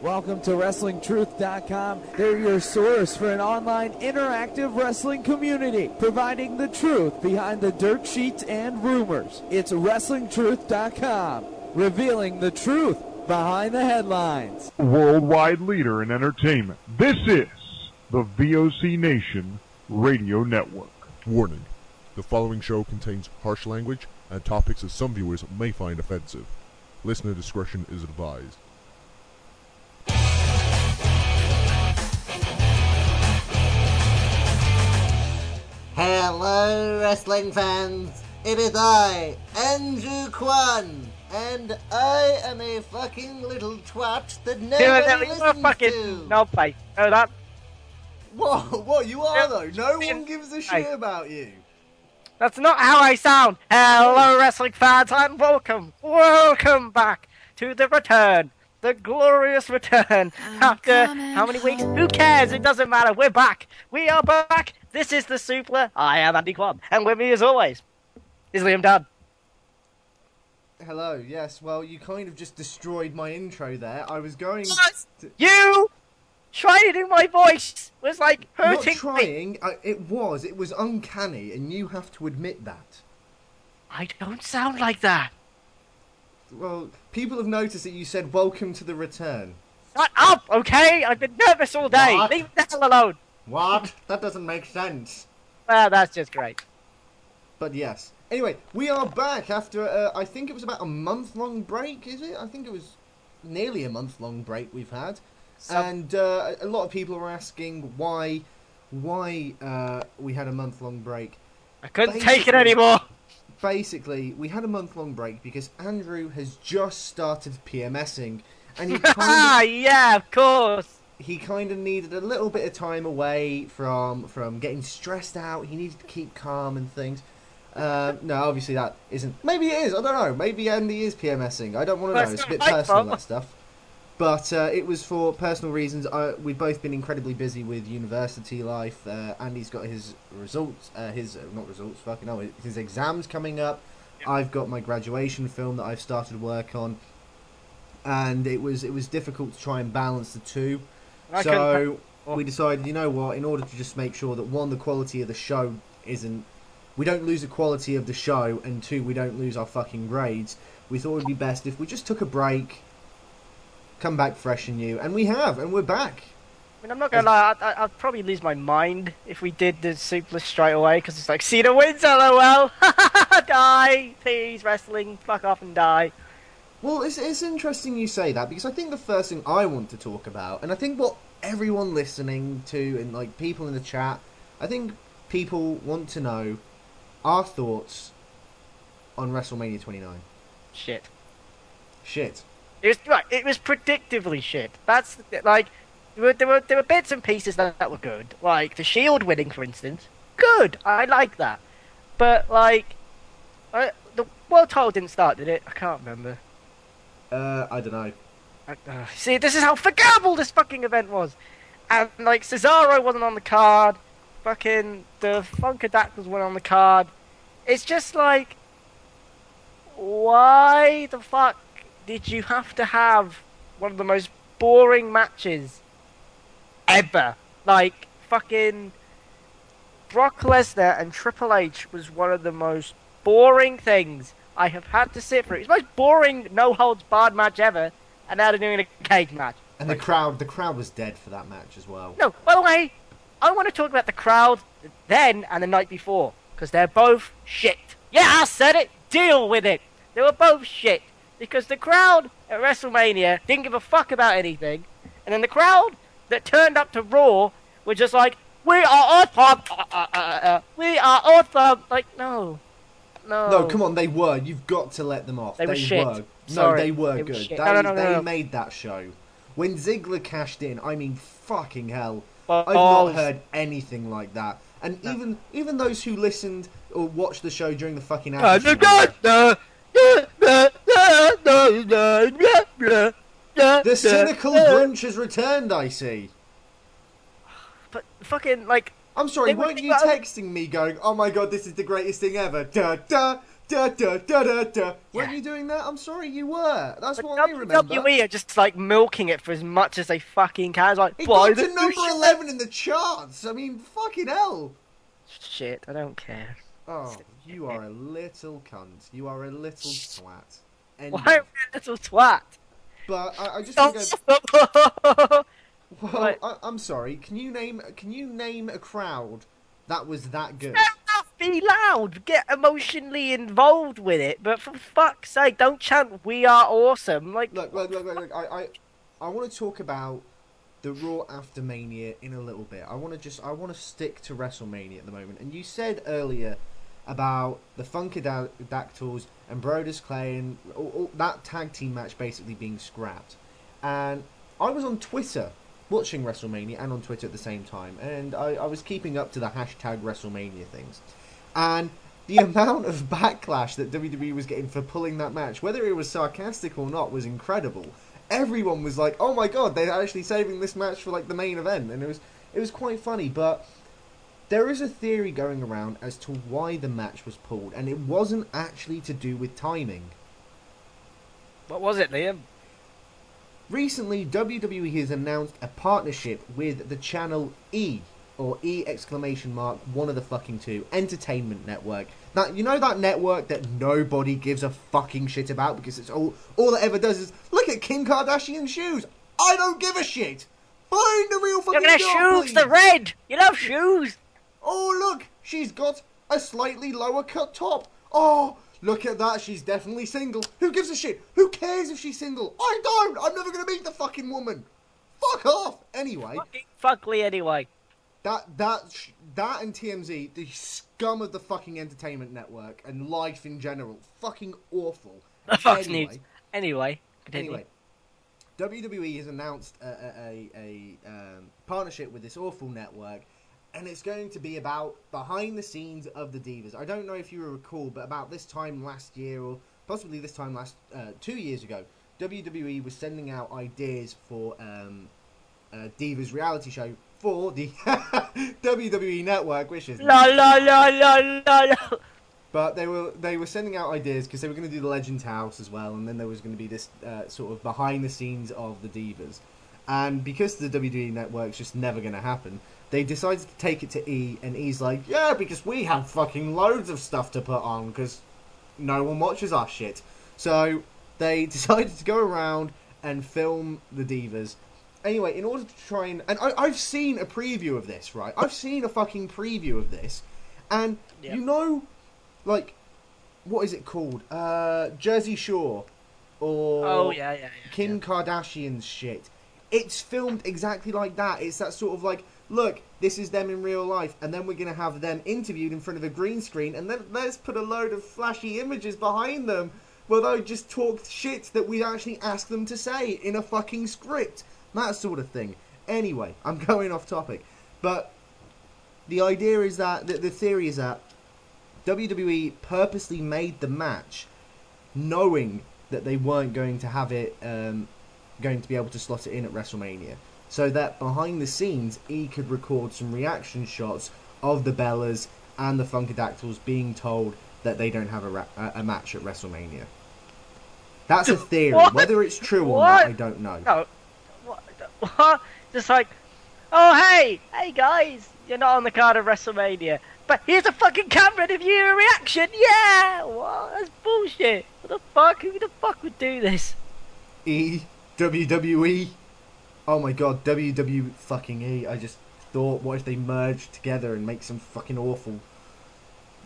Welcome to WrestlingTruth.com. They're your source for an online interactive wrestling community, providing the truth behind the dirt sheets and rumors. It's WrestlingTruth.com, revealing the truth behind the headlines. Worldwide leader in entertainment. This is the VOC Nation Radio Network. Warning the following show contains harsh language and topics that some viewers may find offensive. Listener discretion is advised. Hello, wrestling fans. It is I, Andrew Kwan, and I am a fucking little twat that nobody that, you're a fucking to. no face. No, that What? What? You are though. No one gives a shit about you. that's not how I sound. Hello, wrestling fans, and welcome, welcome back to the return, the glorious return. After how many weeks? Who cares? It doesn't matter. We're back. We are back. This is the Suplah. I am Andy Kwan, and with me, as always, is Liam Dunn. Hello. Yes. Well, you kind of just destroyed my intro there. I was going. To... You trying to do my voice was like Not hurting me. trying. I, it was. It was uncanny, and you have to admit that. I don't sound like that. Well, people have noticed that you said "Welcome to the return." Shut up, okay? I've been nervous all day. What? Leave the hell alone. What? That doesn't make sense. Well, that's just great. But yes. Anyway, we are back after uh, I think it was about a month long break. Is it? I think it was nearly a month long break we've had, Some- and uh, a lot of people are asking why why uh, we had a month long break. I couldn't take it anymore. Basically, we had a month long break because Andrew has just started PMSing, and he kind Ah, of yeah, of course. he kind of needed a little bit of time away from from getting stressed out. He needed to keep calm and things. Um, no, obviously that isn't. Maybe it is. I don't know. Maybe Andy is PMSing. I don't want to know. It's a bit personal that stuff. But uh, it was for personal reasons. I, we've both been incredibly busy with university life. Uh, Andy's got his results, uh, his uh, not results, fucking no, his exams coming up. I've got my graduation film that I've started work on, and it was it was difficult to try and balance the two. I So Oh. we decided, you know what, in order to just make sure that one, the quality of the show isn't, we don't lose the quality of the show, and two, we don't lose our fucking grades. We thought it would be best if we just took a break, come back fresh and new, and we have, and we're back. I mean, I'm not gonna lie, I'd, I'd probably lose my mind if we did the Suplah straight away, because it's like, Cena wins, lol. die, please, wrestling, fuck off and die. Well, it's, it's interesting you say that because I think the first thing I want to talk about, and I think what everyone listening to and like people in the chat, I think people want to know our thoughts on WrestleMania 29. Shit. Shit. It was, right, it was predictively shit. That's, like, there were, there were, there were bits and pieces that, that were good. Like, the Shield winning, for instance. Good, I like that. But, like, I, the world title didn't start, did it? I can't remember. Uh, I don't know. Uh, uh, see, this is how forgettable this fucking event was. And, like, Cesaro wasn't on the card. Fucking the Funkadactyls weren't on the card. It's just like, why the fuck did you have to have one of the most boring matches ever? Like, fucking Brock Lesnar and Triple H was one of the most boring things I have had to sit through. It's the most boring no holds barred match ever, and now they're doing a cage match. And the crowd, the crowd was dead for that match as well. No, by the way, I want to talk about the crowd then and the night before, because they're both shit. Yeah, I said it. Deal with it. They were both shit because the crowd at WrestleMania didn't give a fuck about anything, and then the crowd that turned up to Raw were just like, "We are awesome. Uh, uh, uh, uh, we are awesome." Like, no, no. No, come on, they were. You've got to let them off. They were shit. No, they were they good. shit. They, No, no, no, they made that show. When Ziggler cashed in, I mean, fucking hell. Well, I've oh, not heard anything like that. And even even those who listened or watched the show during the fucking Uh, the show, the the cynical Grinch has returned. I see. But fucking like I'm sorry, were- weren't you texting me going, "Oh my god, this is the greatest thing ever"? Da da Da da da da da. Weren't you doing that? I'm sorry, you were. That's But what I remember. WWE are just like milking it for as much as they fucking can. It's like, It got to number shit. 11 in the charts. I mean, fucking hell. Shit, I don't care. Oh, you are a little cunt. You are a little twat. Anyway, Why am I a little twat? but I, I just want to go. Don't Well, Right. I, I'm sorry. Can you name? Can you name a crowd that was that good? be loud, get emotionally involved with it, but for fuck's sake, don't chant "We are awesome." Like, Look, look, look, look. look I, I, I want to talk about the Raw after Mania in a little bit. I want to just, I want to stick to WrestleMania at the moment. And you said earlier about the Funkadactyls and Brodus Clay and that tag team match basically being scrapped. And I was on Twitter watching WrestleMania and on Twitter at the same time, and I, I was keeping up to the hashtag WrestleMania things. And the amount of backlash that WWE was getting for pulling that match, whether it was sarcastic or not, was incredible. Everyone was like, "Oh my god, they're actually saving this match for like the main event," and it was it was quite funny. But there is a theory going around as to why the match was pulled, and it wasn't actually to do with timing. what was it, Liam? Recently, WWE has announced a partnership with the channel E or E exclamation mark one of the fucking two Entertainment Network. Now you know that network that nobody gives a fucking shit about because it's all all it ever does is look at Kim Kardashian's shoes. I don't give a shit. Find the real fucking Look at her shoes, please. the red. You love shoes. Oh, look, she's got a slightly lower cut top. Oh, look at that, she's definitely single. Who gives a shit? Who cares if she's single? I don't. I'm never gonna meet the fucking woman. Fuck off. Anyway, Fucking fuckly anyway. that that that and TMZ, the scum of the fucking entertainment network and life in general, fucking awful. Fox Anyway. News. Anyway, continue. Anyway, WWE has announced a, a, a, a um, partnership with this awful network, and it's going to be about behind the scenes of the Divas. I don't know if you recall, but about this time last year, or possibly this time last uh, two years ago, WWE was sending out ideas for um, a Divas reality show for the WWE network, which is La la la la la la. but they were they were sending out ideas because they were going to do the Legends House as well, and then there was going to be this uh, sort of behind the scenes of the Divas. And because the WWE network's just never going to happen, they decided to take it to E, and E's like, yeah, because we have fucking loads of stuff to put on because no one watches our shit. So they decided to go around and film the Divas. Anyway, in order to try and and I, I've seen a preview of this, right? I've seen a fucking preview of this, and Yep. you know, like, what is it called? Uh, Jersey Shore, or Oh yeah, yeah, yeah. Kim yeah. Kardashian's shit. It's filmed exactly like that. It's that sort of like, look, this is them in real life, and then we're gonna have them interviewed in front of a green screen, and then let's put a load of flashy images behind them where they just talk shit that we actually ask them to say in a fucking script. That sort of thing. Anyway, I'm going off topic, but the idea is that the, the theory is that WWE purposely made the match knowing that they weren't going to have it um, going to be able to slot it in at WrestleMania. So that behind the scenes, E could record some reaction shots of the Bellas and the Funkadactyls being told that they don't have a, ra- a a match at WrestleMania. That's a theory. What? Whether it's true or What? not, I don't know. No. What? what? Just like, oh hey, hey guys, you're not on the card of WrestleMania, but here's a fucking camera to view your reaction. Yeah, what? That's bullshit. What the fuck? Who the fuck would do this? E WWE. Oh my god, WW fucking E. I just thought, what if they merged together and make some fucking awful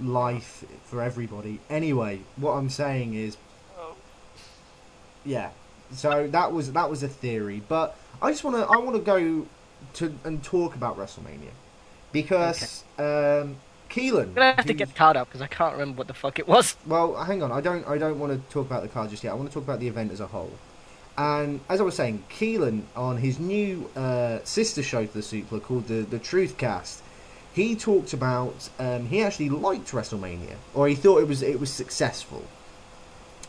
life for everybody? Anyway, what I'm saying is, Oh. yeah. So that was that was a theory, but I just want to I want to go to and talk about WrestleMania because um, Keelan. I'm gonna have to get the card up because I can't remember what the fuck it was. well, hang on. I don't. I don't want to talk about the card just yet. I want to talk about the event as a whole. And as I was saying, Keelan on his new uh, sister show to the Suplah called the the Truth Cast, he talked about um, he actually liked WrestleMania, or he thought it was it was successful,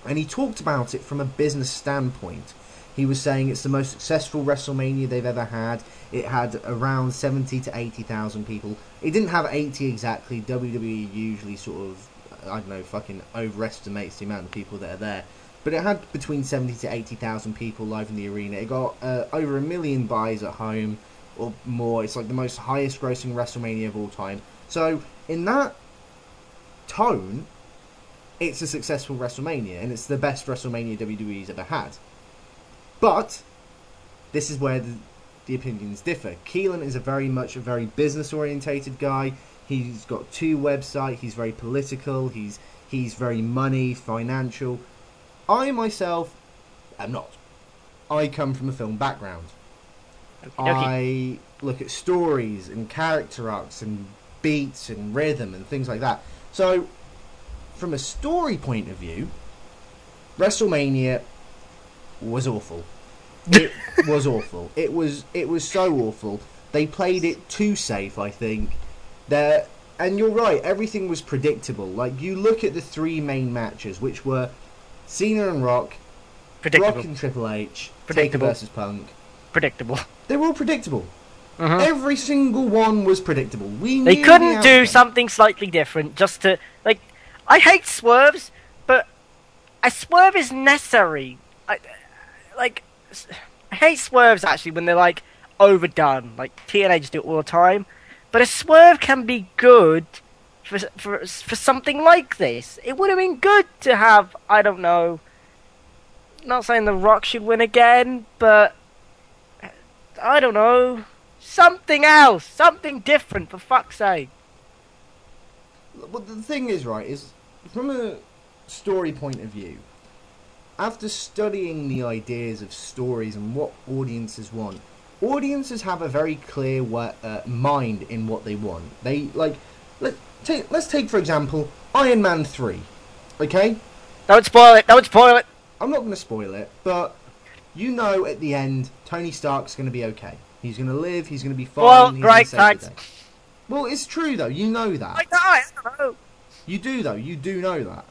and he talked about it from a business standpoint. He was saying it's the most successful WrestleMania they've ever had. It had around seventy to eighty thousand people. It didn't have eighty exactly. WWE usually sort of I don't know, fucking overestimates the amount of people that are there. But it had between 70 to 80,000 people live in the arena. It got uh, over a million buys at home or more. It's like the most highest grossing WrestleMania of all time. So, in that tone, it's a successful WrestleMania and it's the best WrestleMania WWE's ever had. But, this is where the, the opinions differ. Keelan is a very much a very business orientated guy. He's got two websites. He's very political. He's he's very money financial. I myself am not. I come from a film background. Okey-dokey. I look at stories and character arcs and beats and rhythm and things like that. So, from a story point of view, WrestleMania was awful. It was awful. It was it was so awful. They played it too safe, I think. There and you're right, everything was predictable. Like you look at the three main matches, which were Cena and Rock, Predictable. Rock and Triple H, Taker versus Punk. Predictable. They were all predictable. Mhm. Every single one was predictable. We They couldn't the do something slightly different just to like. I hate swerves, but a swerve is necessary. I, like, I hate swerves actually when they're like overdone. Like TNA just do it all the time, but a swerve can be good for for for something like this. It would have been good to have I don't know. Not saying the Rock should win again, but I don't know something else, something different for fuck's sake. But the thing is, right, is from a story point of view, after studying the ideas of stories and what audiences want, audiences have a very clear uh, mind in what they want. They like, let take let's take for example Iron Man three, okay? Don't spoil it. Don't spoil it. I'm not going to spoil it, but you know at the end Tony Stark's going to be okay. He's going to live. He's going to be fine. Well, great, gonna save the thanks. Well, it's true though. You know that. I know. I don't know. You do though. You do know that.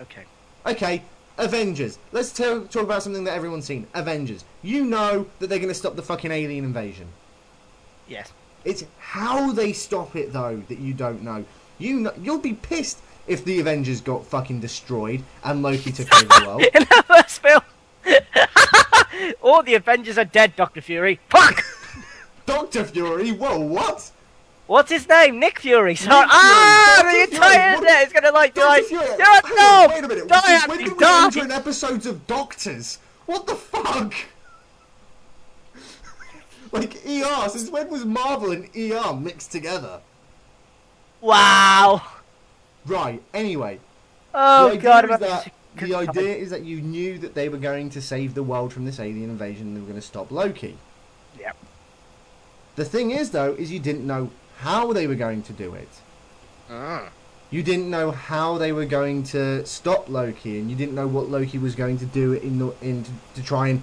Okay. Okay, Avengers. Let's tell, talk about something that everyone's seen. Avengers. You know that they're going to stop the fucking alien invasion. Yes. It's how they stop it though that you don't know. You know, you'll be pissed if the Avengers got fucking destroyed and Loki took over the world. In the first film, all the Avengers are dead. Doctor Fury. Fuck. Doctor Fury. Whoa, what? What's his name? Nick Fury. Sorry. Nick Fury. ah, Dr. the Fury. entire internet is gonna like be Doctor like, Fury. "Yeah, Hang no, wait a minute. die, when did we die." enter an episodes of Doctors? What the fuck? Like ER. Since when was Marvel and ER mixed together? Wow. Right. Anyway, Oh god. is that, the idea is that you knew that they were going to save the world from this alien invasion and they were going to stop Loki. Yep. The thing is, though, is you didn't know how they were going to do it. Mm. You didn't know how they were going to stop Loki, and you didn't know what Loki was going to do in the, in to, to try and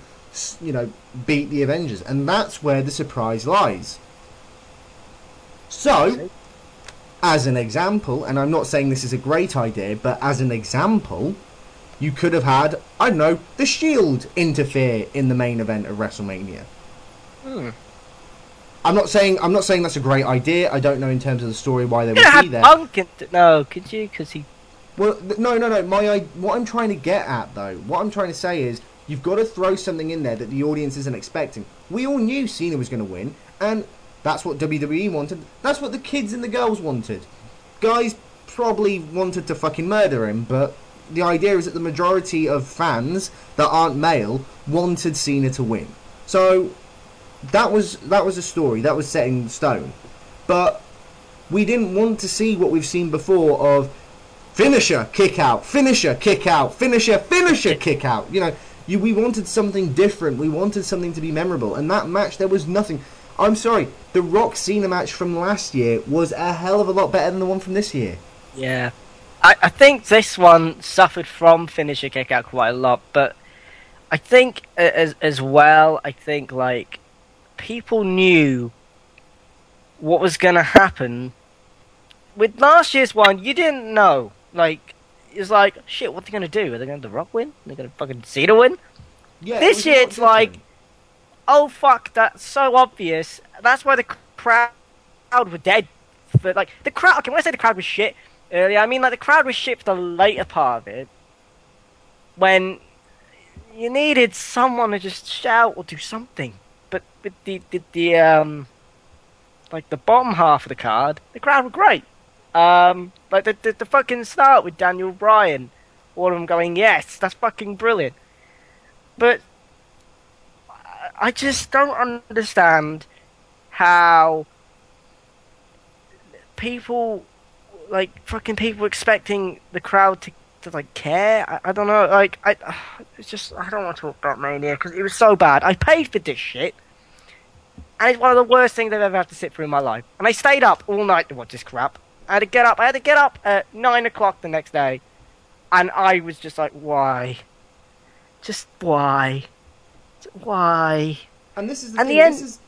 you know beat the Avengers, and that's where the surprise lies. So, as an example, and I'm not saying this is a great idea, but as an example, you could have had I don't know the Shield interfere in the main event of WrestleMania. Hmm. I'm not saying I'm not saying that's a great idea. I don't know in terms of the story why they You would be there. Punk. No, could you? Because he. Well, th- no, no, no. My, I, what I'm trying to get at, though, what I'm trying to say is, you've got to throw something in there that the audience isn't expecting. We all knew Cena was going to win, and that's what WWE wanted. That's what the kids and the girls wanted. Guys probably wanted to fucking murder him, but the idea is that the majority of fans that aren't male wanted Cena to win. So that was that was a story that was set in stone, but we didn't want to see what we've seen before of finisher, kick out, finisher, kick out, finisher, finisher, kick out. You know, you, we wanted something different. We wanted something to be memorable. And that match, there was nothing. I'm sorry, the Rock Cena match from last year was a hell of a lot better than the one from this year. Yeah. I, I think this one suffered from finisher kick out quite a lot, but I think as as well, I think like people knew what was gonna happen. With last year's one, you didn't know. Like it was like, shit, what are they gonna do? Are they gonna the Rock win? Are they gonna fucking Cena win? Yeah, This year it's like- different. oh fuck, that's so obvious. That's why the crowd were dead. But like the crowd, okay, when I say the crowd was shit, earlier. I mean, like the crowd was shit for the later part of it, when you needed someone to just shout or do something. But with the the, the um, like the bottom half of the card, the crowd were great. Um, like the, the the fucking start with Daniel Bryan, all of them going, yes, that's fucking brilliant. But I- just don't understand how people like fucking people expecting the crowd to, to like care. I, I don't know. Like I, it's just I don't want to talk about Mania because it was so bad. I paid for this shit, and it's one of the worst things I've ever had to sit through in my life. And I stayed up all night to watch this crap. I had to get up. I had to get up at nine o'clock the next day, and I was just like, why? Just why? Why? And this is the And thing. the end- This is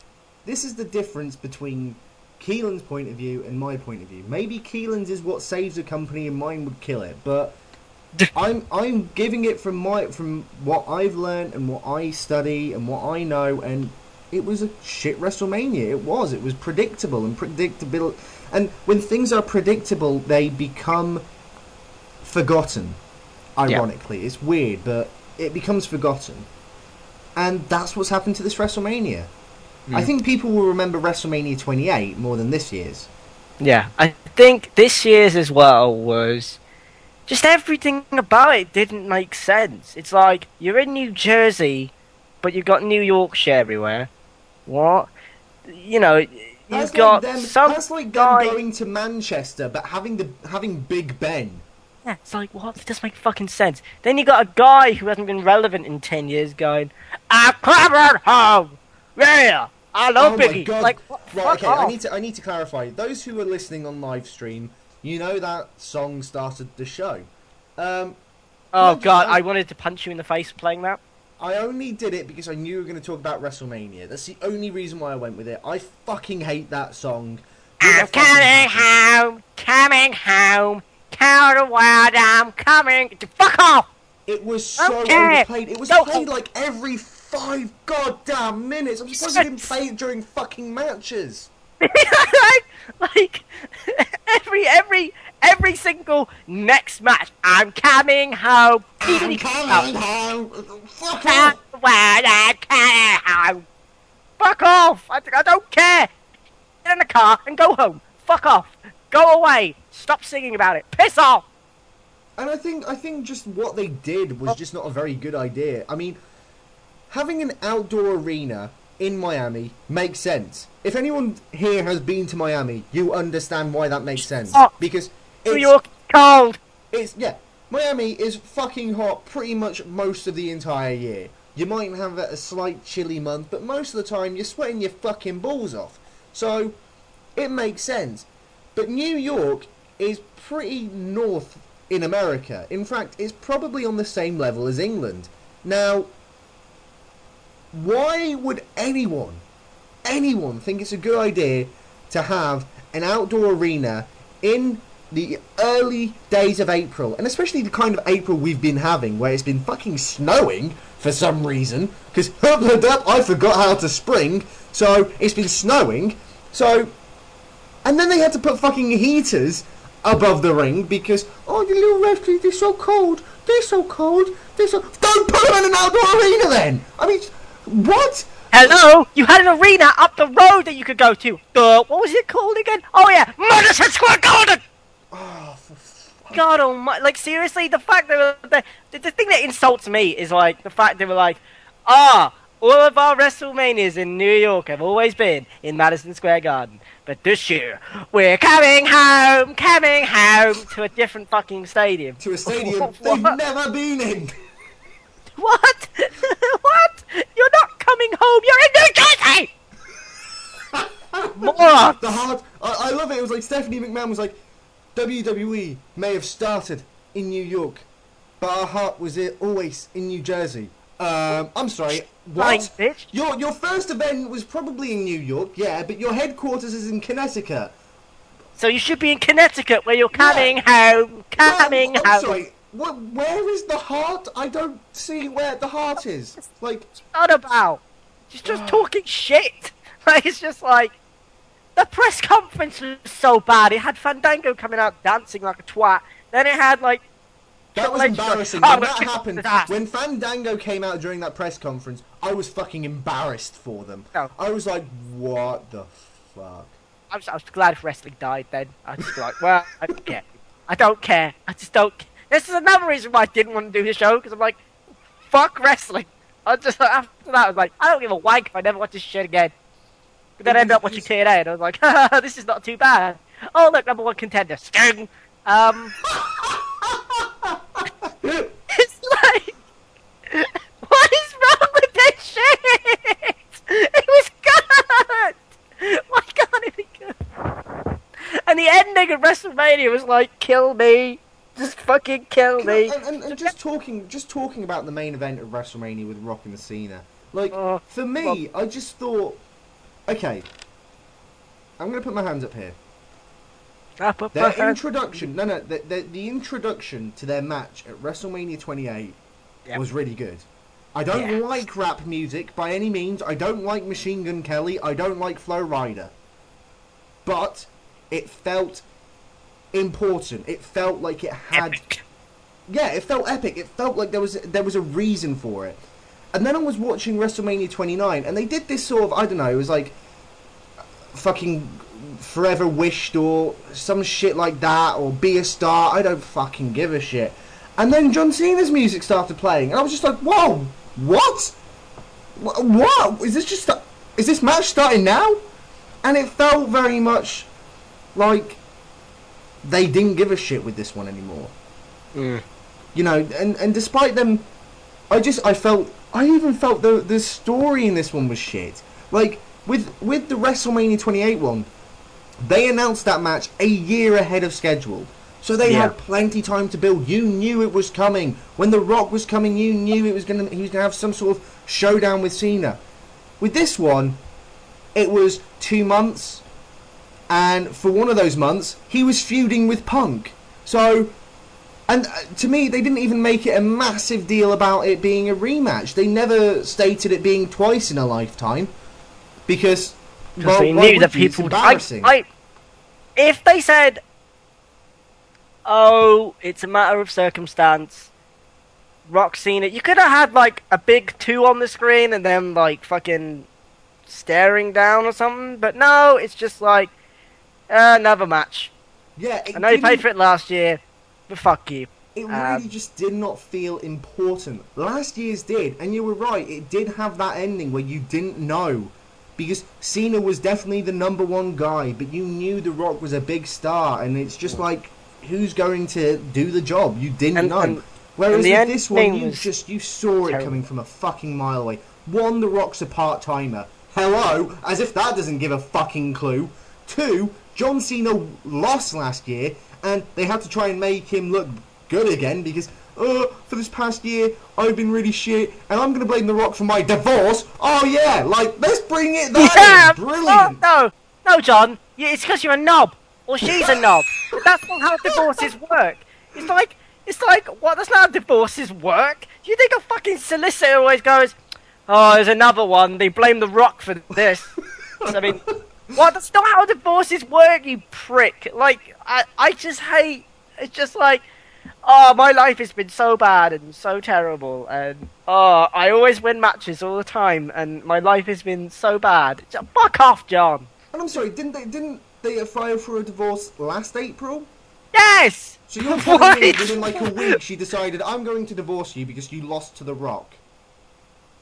this is the difference between Keelan's point of view and my point of view. Maybe Keelan's is what saves a company, and mine would kill it. But I'm I'm giving it from my from what I've learned and what I study and what I know, and it was a shit WrestleMania. It was. It was predictable and predictable. And when things are predictable, they become forgotten. Ironically, it's weird, but it becomes forgotten. And that's what's happened to this WrestleMania. I mm. think people will remember WrestleMania 28 more than this year's. Yeah, I think this year's as well was just everything about it didn't make sense. It's like you're in New Jersey, but you've got New Yorkshire everywhere. What? You know, you've That's got like them, some that's like them going to Manchester, but having the having Big Ben. Yeah, it's like what? It doesn't make fucking sense. Then you got a guy who hasn't been relevant in ten years going, "I'm coming home." Yeah, I love oh Biggie. Like, what? right, fuck okay. I need to I need to clarify. Those who are listening on live stream, you know that song started the show. Um, Oh god, that. I wanted to punch you in the face playing that. I only did it because I knew we were going to talk about WrestleMania. That's the only reason why I went with it. I fucking hate that song. I'm coming home, coming home, count the world, I'm coming. Fuck off! It was so Okay. overplayed. It was Go. played like every five goddamn minutes. I'm surprised it didn't play it during fucking matches. like, like every every every single next match, I'm coming home. I'm coming home. Fuck off. I'm coming home. Fuck off! I, I don't care. Get in the car and go home. Fuck off. Go away. Stop singing about it. Piss off. And I think I think just what they did was just not a very good idea. I mean, having an outdoor arena in Miami makes sense. If anyone here has been to Miami, you understand why that makes sense. Oh, Because New York cold. it's yeah, Miami is fucking hot pretty much most of the entire year. You might have a slight chilly month, but most of the time you're sweating your fucking balls off. So it makes sense. But New York is pretty north in America. In fact, it's probably on the same level as England. Now, why would anyone, anyone think it's a good idea to have an outdoor arena in the early days of April, and especially the kind of April we've been having, where it's been fucking snowing for some reason, because I forgot how to spring, so it's been snowing, so, and then they had to put fucking heaters above the ring because, oh, the little referees, they're so cold, they're so cold, they're so, don't put them in an outdoor arena then! I mean, what? Hello, you had an arena up the road that you could go to. Uh, what was it called again? Oh yeah, Madison Square Garden. Oh, God almighty! Like seriously, the fact that the, the thing that insults me is like the fact they were like, ah, all of our WrestleManias in New York have always been in Madison Square Garden, but this year we're coming home, coming home to a different fucking stadium. to a stadium What? they've never been in. What? what? You're not coming home. You're in New Jersey. Moron. The hard. I, I love it. It was like Stephanie McMahon was like, WWE may have started in New York, but our heart was always in New Jersey. Um, I'm sorry. What? bitch. Your your first event was probably in New York, yeah, but your headquarters is in Connecticut. So you should be in Connecticut, where you're coming home, coming Well, I'm home. sorry. What, where is the heart? I don't see where the heart is. Like, What about? She's just talking shit. Like it's just like, the press conference was so bad. It had Fandango coming out dancing like a twat. Then it had like That was embarrassing. "Oh, when that happened, when Fandango came out during that press conference, I was fucking embarrassed for them. No. I was like, what the fuck? I was, I was glad if wrestling died then. I was just like, well, I don't care. I don't care. I just don't. ca- This is another reason why I didn't want to do the show because I'm like, fuck wrestling. I just after that I was like, I don't give a wank if I never watch this shit again. But then I ended up watching TNA and I was like, this is not too bad. Oh look, number one contender, Sting. Um, it's like, what is wrong with this shit? It was good. Why can't it be good? And the ending of WrestleMania was like, kill me, just fucking kill me. and, and, and just talking, just talking about the main event of WrestleMania with Rock and Cena. Like Oh, for me, I just thought, okay, I'm gonna put my hands up here. Up, up, Their up, up. introduction, no, no, the, the, the introduction to their match at WrestleMania 28 Yep. was really good. I don't Yes. like rap music by any means. I don't like Machine Gun Kelly. I don't like Flo Rida. But it felt important. It felt like it had Epic. yeah, it felt epic. It felt like there was there was a reason for it. And then I was watching WrestleMania 29, and they did this sort of I don't know, it was like fucking Forever Wished or some shit like that, or Be a Star. I don't fucking give a shit. And then John Cena's music started playing, and I was just like, whoa, what? What is this? Just is this match starting now? And it felt very much like they didn't give a shit with this one anymore Mm. you know and and despite them i just i felt i even felt the the story in this one was shit. Like with with the wrestlemania 28 one they announced that match a year ahead of schedule. So they Yeah. had plenty time to build. You knew it was coming. When the rock was coming you knew it was gonna he was gonna have some sort of showdown with cena. With this one it was two months and for one of those months he was feuding with punk. So and uh, to me, they didn't even make it a massive deal about it being a rematch. They never stated it being twice in a lifetime, because well, they knew that people. I. I, if they said, "Oh, it's a matter of circumstance," Rock Cena, you could have had like a big two on the screen and then like fucking staring down or something. But no, it's just like uh, another match. yeah, I know you paid for it last year, but fuck you. It really Um, just did not feel important. Last year's did, and you were right. It did have that ending where you didn't know, because Cena was definitely the number one guy, but you knew The Rock was a big star, and it's just like, who's going to do the job? You didn't And- know. and- Whereas and this one, you just you saw it coming from a fucking mile away. One, The Rock's a part timer. Hello, as if that doesn't give a fucking clue. Two, John Cena lost last year, and they had to try and make him look good again because, uh, for this past year, I've been really shit, and I'm gonna blame The Rock for my divorce. Oh yeah, like let's bring it. That yeah, brilliant. Oh, no, no, John. It's because you're a knob, or she's a knob. That's not how divorces work. It's like, it's like, what? That's not how divorces work. Do you think a fucking solicitor always goes, "Oh, there's another one. They blame the Rock for this." I mean, what? That's not how divorces work, you prick. Like, I, I just hate. It's just like. Oh, my life has been so bad and so terrible, and oh, I always win matches all the time, and my life has been so bad. Just fuck off, John. And I'm sorry, didn't they? Didn't they file for a divorce last April? Yes. So you're telling me within like a week she decided I'm going to divorce you because you lost to The Rock?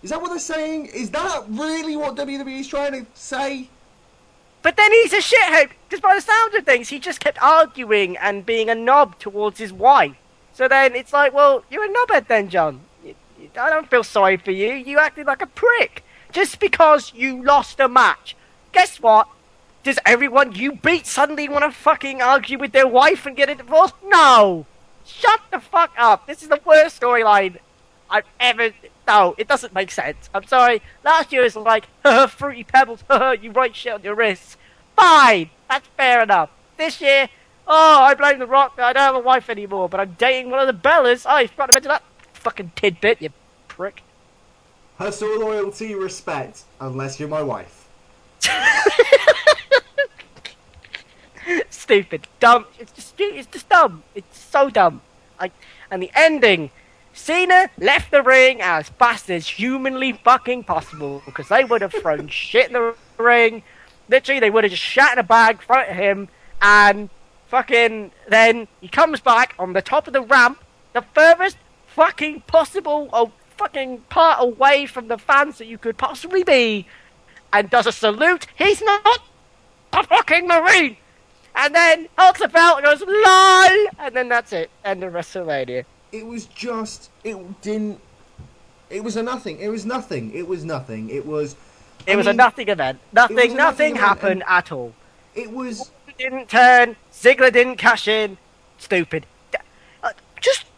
Is that what they're saying? Is that really what WWE's trying to say? But then he's a shithead because by the sound of things, he just kept arguing and being a knob towards his wife. So then it's like, well, you're a knobhead then, John. I don't feel sorry for you. You acted like a prick just because you lost a match. Guess what? Does everyone you beat suddenly want to fucking argue with their wife and get a divorce? No! Shut the fuck up. This is the worst storyline I've ever. No, it doesn't make sense. I'm sorry. Last year was like, fruity pebbles, you write shit on your wrists. Fine, that's fair enough. This year, oh, I blame the rock. I don't have a wife anymore, but I'm dating one of the Bellas. Oh, you forgot to mention that fucking tidbit, you prick. Hustle, loyalty, respect, unless you're my wife. stupid, dumb. It's just it's just dumb. It's so dumb. Like, and the ending, Cena left the ring as fast as humanly fucking possible because they would have thrown shit in the ring. Literally, they would have just shat in a bag, thrown it at him, and fucking then he comes back on the top of the ramp, the furthest fucking possible oh, fucking part away from the fans that you could possibly be, and does a salute. He's not a fucking marine. And then holds the belt and goes LOL, and then that's it. End of WrestleMania. It was just. It didn't. It was a nothing. It was nothing. It was nothing. It was. It I was a nothing event. Nothing, nothing nothing happened at all. It was. Didn't turn. Ziggler didn't cash in. Stupid.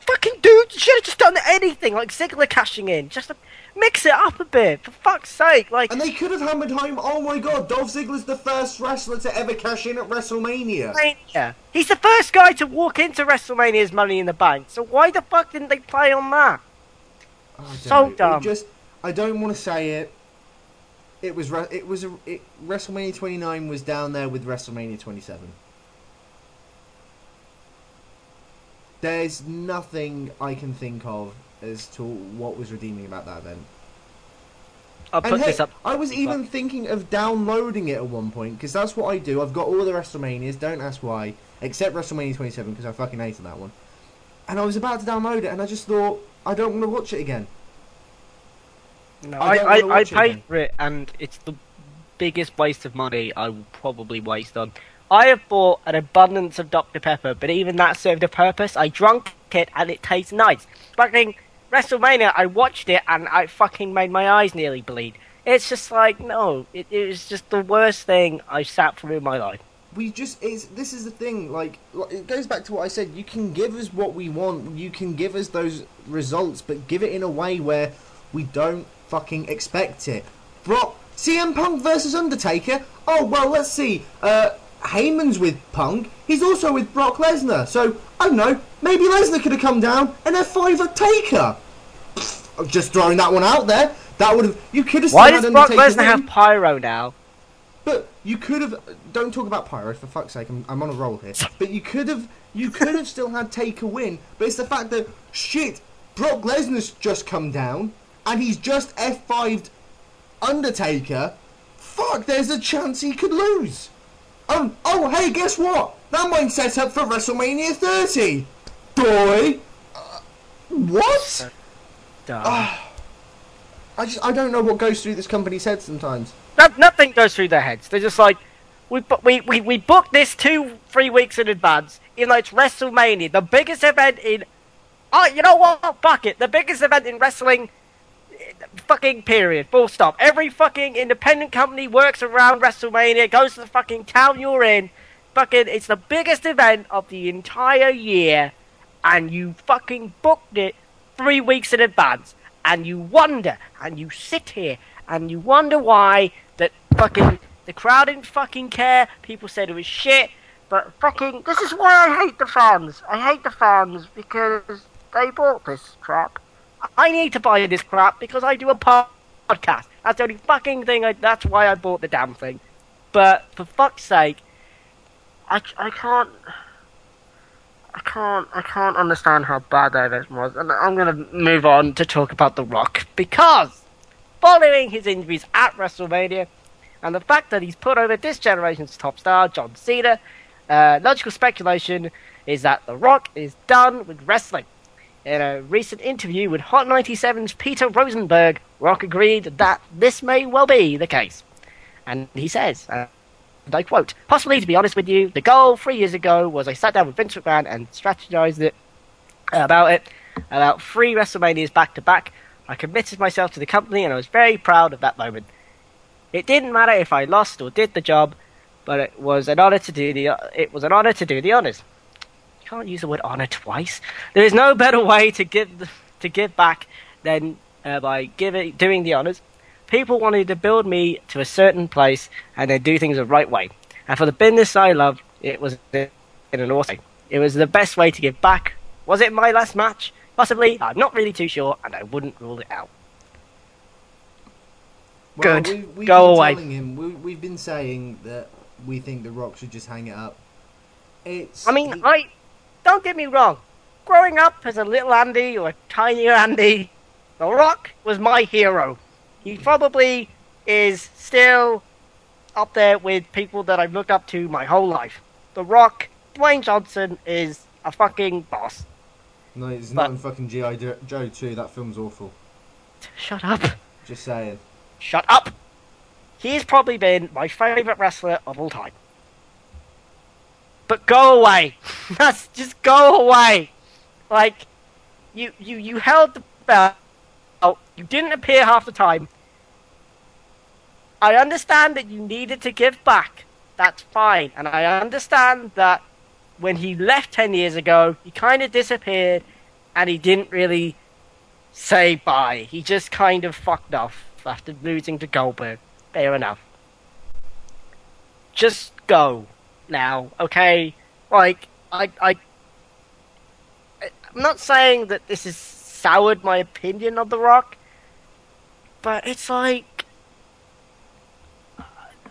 Fucking dude. Should have just done anything like Ziggler cashing in. Just to mix it up a bit. For fuck's sake. Like, And they could have hammered home. Oh my god, Dolph Ziggler's the first wrestler to ever cash in at WrestleMania. Mania. He's the first guy to walk into WrestleMania's Money in the Bank. So why the fuck didn't they play on that? So know. It dumb. just, I don't want to say it. It was. It was. A, it, WrestleMania 29 was down there with WrestleMania 27. There's nothing I can think of as to what was redeeming about that event. I'll And put hey, this up. I was even thinking of downloading it at one point because that's what I do. I've got all the WrestleManias. Don't ask why, except WrestleMania 27 because I fucking hated that one. And I was about to download it, and I just thought I don't want to watch it again. No, I I, I, I watch it paid again. for it, and it's the biggest waste of money I will probably waste on. I have bought an abundance of Dr. Pepper, but even that served a purpose. I drank it, and it tastes nice. Fucking WrestleMania, I watched it, and I fucking made my eyes nearly bleed. It's just like, no, it, it was just the worst thing I've sat through in my life. we just it's this is the thing like like, it goes back to what i said you can give us what we want you can give us those results but give it in a way where we don't fucking expect it brock cm punk versus undertaker oh well let's see uh Heyman's with Punk. He's also with Brock Lesnar. So I don't know. Maybe Lesnar could have come down and F5 a Taker. I'm just throwing that one out there. That would have. You could have. Why does Brock Lesnar have pyro now? But you could have. Don't talk about pyro for fuck's sake. I'm, I'm on a roll here. But you could have. You could have still had Taker win. But it's the fact that shit. Brock Lesnar's just come down, and he's just F5'd Undertaker. Fuck. There's a chance he could lose. Um. Oh, hey, guess what? That might set up for WrestleMania 30. Boy. Uh, what? Duh. I just. I don't know what goes through this company's head sometimes. No, nothing goes through their heads. They're just like, we, we, we, we booked this two, three weeks in advance, even though it's WrestleMania, the biggest event in. Oh, you know what? Fuck it. The biggest event in wrestling. Fucking period. Full stop. Every fucking independent company works around WrestleMania, goes to the fucking town you're in. Fucking, it's the biggest event of the entire year, and you fucking booked it three weeks in advance, and you wonder, and you sit here, and you wonder why that fucking the crowd didn't fucking care. People said it was shit, but fucking this is why I hate the fans. I hate the fans because they bought this crap. I need to buy this crap because I do a podcast. That's the only fucking thing. I, that's why I bought the damn thing. But for fuck's sake, I, I can't. I can't I can't understand how bad that was, and I'm gonna move on to talk about The Rock because following his injuries at WrestleMania and the fact that he's put over this generation's top star, John Cena, uh, logical speculation is that The Rock is done with wrestling. In a recent interview with Hot 97's Peter Rosenberg, Rock agreed that this may well be the case. And he says, uh, and I quote, possibly to be honest with you, the goal three years ago was I sat down with Vince McMahon and strategized it about it, about three WrestleManias back to back. I committed myself to the company and I was very proud of that moment. It didn't matter if I lost or did the job, but it was an honor to do the it was an honor to do the honors. You can't use the word honor twice. There is no better way to give to give back than uh, by giving doing the honors. People wanted to build me to a certain place and then do things the right way. And for the business I love, it was in an awesome. It was the best way to give back. Was it my last match? Possibly. I'm not really too sure, and I wouldn't rule it out. Well, Good. We, we've Go been away. Telling him, we, we've been saying that we think The Rock should just hang it up. It's. I mean, he- I don't get me wrong. Growing up as a little Andy or a tinier Andy, The Rock was my hero. He probably is still up there with people that I've looked up to my whole life. The Rock, Dwayne Johnson is a fucking boss. no, he's but- not in fucking GI Jo- Joe too. That film's awful. Shut up. Just saying. Shut up. He's probably been my favorite wrestler of all time. But go away. Just go away. Like you you you held the belt. You didn't appear half the time. I understand that you needed to give back. That's fine. And I understand that when he left 10 years ago, he kind of disappeared and he didn't really say bye. He just kind of fucked off after losing to Goldberg. Fair enough. Just go now, okay? Like, I, I, I'm not saying that this has soured my opinion of The Rock, but it's like,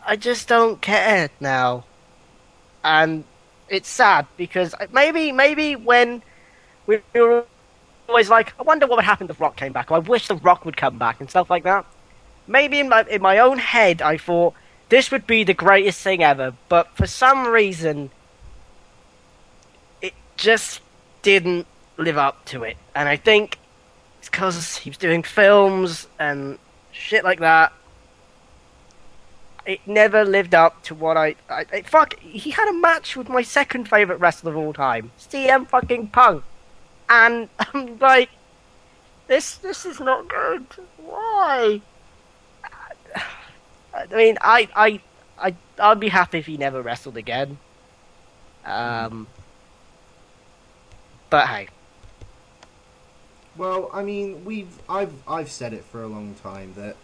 I just don't care now. And it's sad because maybe, maybe when we we were always like, I wonder what would happen if Rock came back. Or I wish The Rock would come back and stuff like that. Maybe in my in my own head, I thought this would be the greatest thing ever. But for some reason, it just didn't live up to it. And I think it's because he was doing films and shit like that. It never lived up to what I, I, I fuck. He had a match with my second favorite wrestler of all time, CM fucking Punk and I'm like, this this is not good. Why? I mean, I I I I'd be happy if he never wrestled again. Um, but hey, Well, I mean, we've I've I've said it for a long time that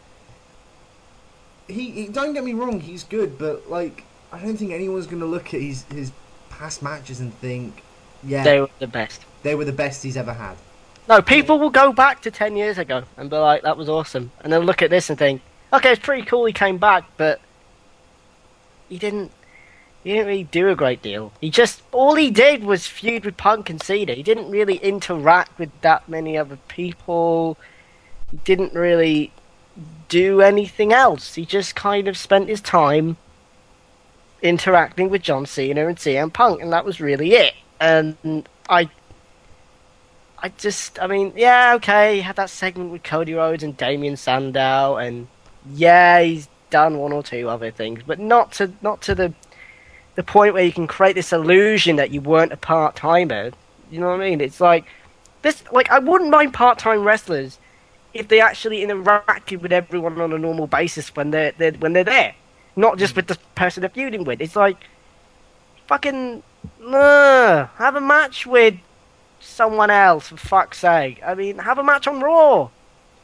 he, he don't get me wrong, he's good, but like I don't think anyone's gonna look at his his past matches and think, yeah, they were the best. they were the best he's ever had. No, people will go back to ten years ago and be like, "That was awesome," and they'll look at this and think, "Okay, it's pretty cool he came back, but he didn't." He didn't really do a great deal. He just all he did was feud with Punk and Cena. He didn't really interact with that many other people. He didn't really do anything else. He just kind of spent his time interacting with John Cena and CM Punk, and that was really it. And I I just, I mean, yeah, okay, he had that segment with Cody Rhodes and Damien Sandow, and yeah, he's done one or two other things, but not to not to the the point where you can create this illusion that you weren't a part timer. You know what I mean? It's like this, like I wouldn't mind part time wrestlers if they actually interacted with everyone on a normal basis when they're, they're when they're there, not just with the person they're feuding with. It's like fucking uh, have a match with someone else for fuck's sake. I mean, have a match on Raw.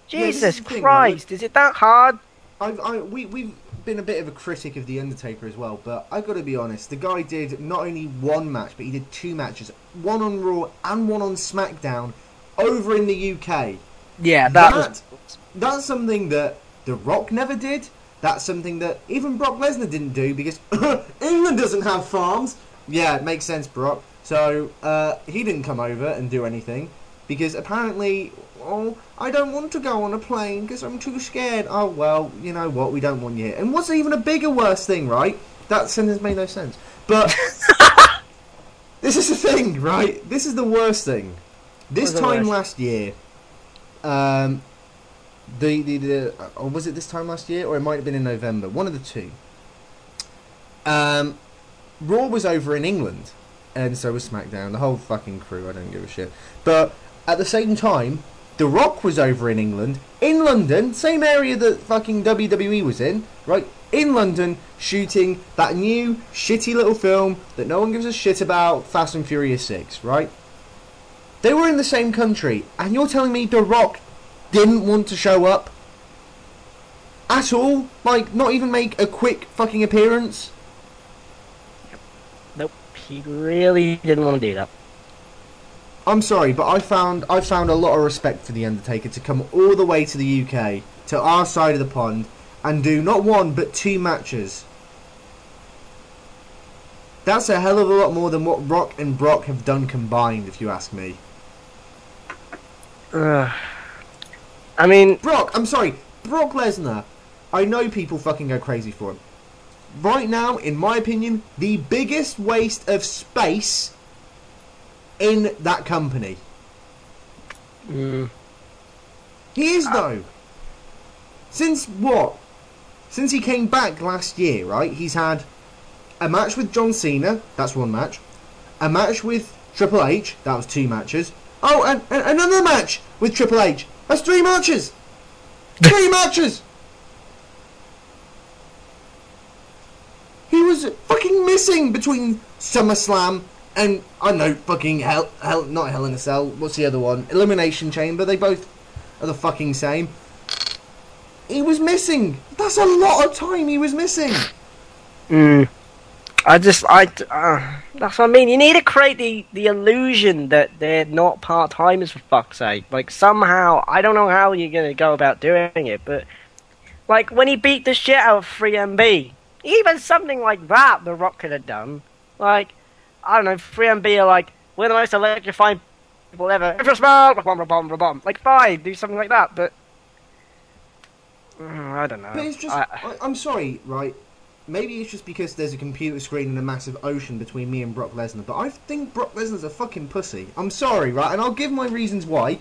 Jesus is the thing, right? Christ, is it that hard? I've, I, we, we've been a bit of a critic of The Undertaker as well, but I've got to be honest. The guy did not only one match, but he did two matches. One on Raw and one on SmackDown over in the UK. Yeah, that that, was- That's something that The Rock never did. That's something that even Brock Lesnar didn't do because England doesn't have farms. Yeah, it makes sense, Brock. So uh, he didn't come over and do anything because apparently, oh, I don't want to go on a plane because I'm too scared. Oh well, you know what? We don't want you here. And what's even a bigger worse thing, right? That sentence made no sense. But this is the thing, right? This is the worst thing. This time worst? last year, um, the, the the or was it this time last year, or it might have been in November, one of the two. Um, Raw was over in England, and so was SmackDown. The whole fucking crew. I don't give a shit. But at the same time, The Rock was over in England, in London, same area that fucking WWE was in, right? In London, shooting that new shitty little film that no one gives a shit about, Fast and Furious Six, right? They were in the same country, and you're telling me The Rock didn't want to show up at all? Like, not even make a quick fucking appearance? nope, he really didn't want to do that. I'm sorry, but I found I found a lot of respect for the Undertaker to come all the way to the UK, to our side of the pond, and do not one but two matches. That's a hell of a lot more than what Rock and Brock have done combined, if you ask me. Ugh. I mean, Brock, I'm sorry, Brock Lesnar. I know people fucking go crazy for him. Right now, in my opinion, the biggest waste of space in that company. mm, He is though. Since what? Since he came back last year, right? He's had a match with John Cena. That's one match. A match with Triple H. That was two matches. Oh, and, and another match with Triple H. That's three matches. Three matches. He was fucking missing between SummerSlam and I know fucking hell, hell, not Hell in a Cell. What's the other one? Elimination Chamber. They both are the fucking same. He was missing. That's a lot of time he was missing. mm. I just, I, uh, that's what I mean. You need to create the, the illusion that they're not part timers for fuck's sake. Like somehow, I don't know how you're gonna go about doing it, but like when he beat the shit out of 3MB, even something like that, The Rock could have done. Like, I don't know, 3MB are like we're the most electrifying people ever. If you blah. like fine, do something like that, but. Mm, I don't know. But it's just, I- I'm sorry, right? Maybe it's just because there's a computer screen and a massive ocean between me and Brock Lesnar, but I think Brock Lesnar's a fucking pussy. I'm sorry, right? And I'll give my reasons why.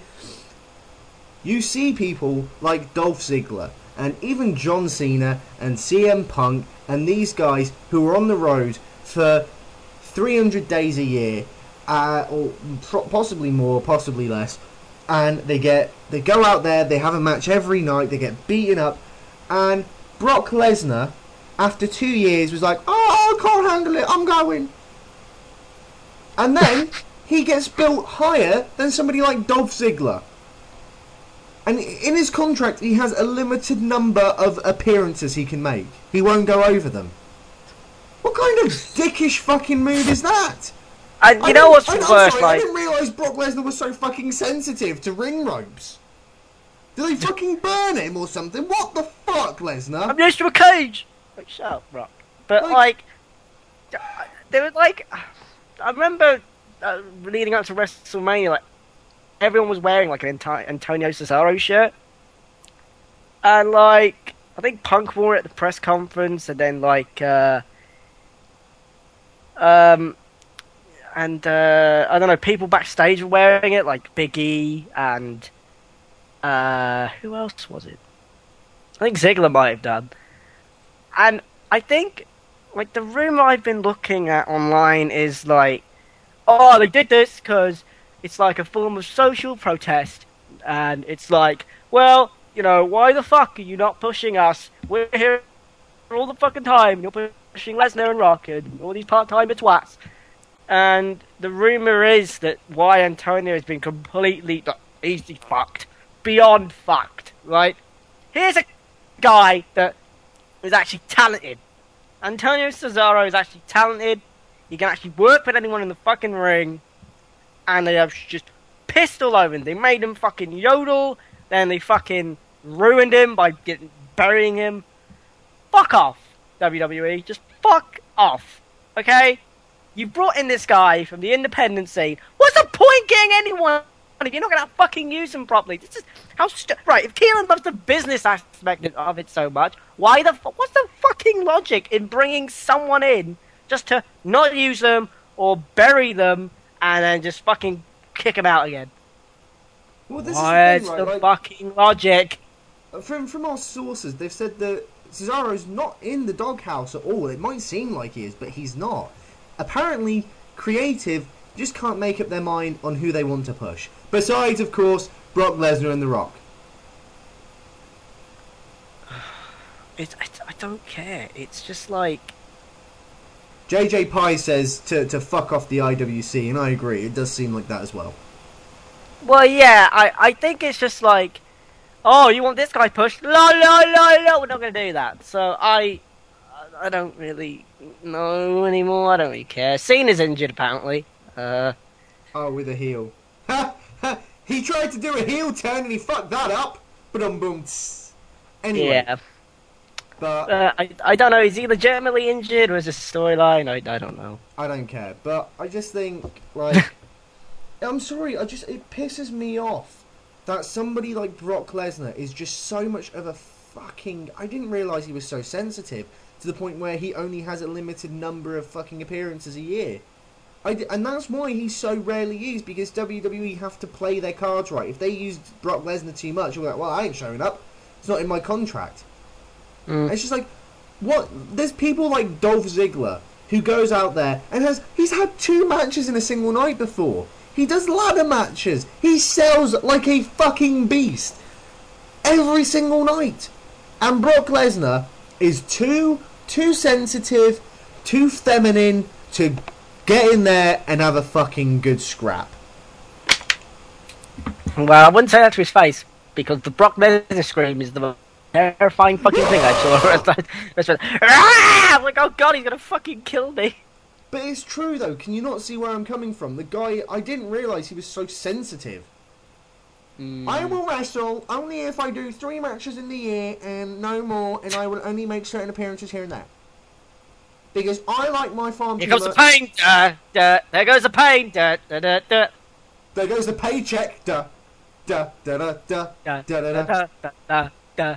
You see people like Dolph Ziggler and even John Cena and CM Punk and these guys who are on the road for 300 days a year, uh, or possibly more, possibly less, and they get they go out there, they have a match every night, they get beaten up, and Brock Lesnar, after two years, was like, "Oh, I can't handle it, I'm going," and then he gets built higher than somebody like Dolph Ziggler. And in his contract, he has a limited number of appearances he can make. He won't go over them. What kind of dickish fucking move is that? And I you know didn't- what's I, I'm worse? sorry, I didn't realise Brock Lesnar was so fucking sensitive to ring ropes. Did they fucking burn him or something? What the fuck, Lesnar? I'm used to a cage. Like, shut up, Brock. But Like- like, there was like, I remember uh, leading up to WrestleMania, like everyone was wearing like an Antonio Cesaro shirt, and like I think Punk wore it at the press conference, and then like, uh, um, and uh, I don't know, people backstage were wearing it, like Big E and uh, who else was it? I think Ziggler might have done. And I think, like, the rumor I've been looking at online is like, oh, they did this because it's like a form of social protest. And it's like, well, you know, why the fuck are you not pushing us? We're here all the fucking time. You're Lesnar and Rock and all these part time twats. And the rumor is that why Antonio has been completely, he's fucked. Beyond fucked, right? Here's a guy that is actually talented. Antonio Cesaro is actually talented. He can actually work with anyone in the fucking ring. And they have just pissed all over him. They made him fucking yodel. Then they fucking ruined him by getting, burying him. Fuck off, WWE. Just fuck off. Okay? You brought in this guy from the independent scene. What's the point getting anyone if you're not going to fucking use them properly? This is how st- right. If Keelan loves the business aspect of it so much, why the fu- what's the fucking logic in bringing someone in just to not use them or bury them and then just fucking kick them out again? Well, this What's is the the thing, right? fucking logic? Uh, from from our sources, they've said that Cesaro's not in the doghouse at all. It might seem like he is, but he's not. Apparently, creative just can't make up their mind on who they want to push. Besides, of course, Brock Lesnar and The Rock. It's, I, I don't care. It's just like JJ Pye says to, to fuck off the IWC, and I agree. It does seem like that as well. Well, yeah, I, I think it's just like, oh, you want this guy pushed? No, no, no, no, we're not going to do that. So I, I don't really know anymore. I don't really care. Cena's injured apparently. Uh, Oh, with a heel. He tried to do a heel turn and he fucked that up. But um boom. Anyway, yeah. But Uh, I, I don't know. Is he legitimately injured or is this a storyline? I, I don't know. I don't care. But I just think like I'm sorry. I just it pisses me off that somebody like Brock Lesnar is just so much of a fucking. I didn't realize he was so sensitive to the point where he only has a limited number of fucking appearances a year. I d- and that's why he's so rarely used because WWE have to play their cards right. If they used Brock Lesnar too much, you're like, well, I ain't showing up. It's not in my contract. Mm. It's just like, what? There's people like Dolph Ziggler who goes out there and has he's had two matches in a single night before. He does ladder matches. He sells like a fucking beast every single night. And Brock Lesnar is too too sensitive, too feminine to get in there and have a fucking good scrap. Well, I wouldn't say that to his face because the Brock Lesnar scream is the most terrifying fucking thing I saw. Ah! I'm like, oh god, he's gonna fucking kill me. But it's true though. Can you not see where I'm coming from? The guy, I didn't realize he was so sensitive. I will wrestle only if I do three matches in the year and no more, and I will only make certain appearances here and there. Because I like my farm. Here comes the pain. Uh, duh, there goes the pain. Duh, duh, duh, duh, There goes the paycheck. Duh, duh, duh, duh, duh, duh, duh.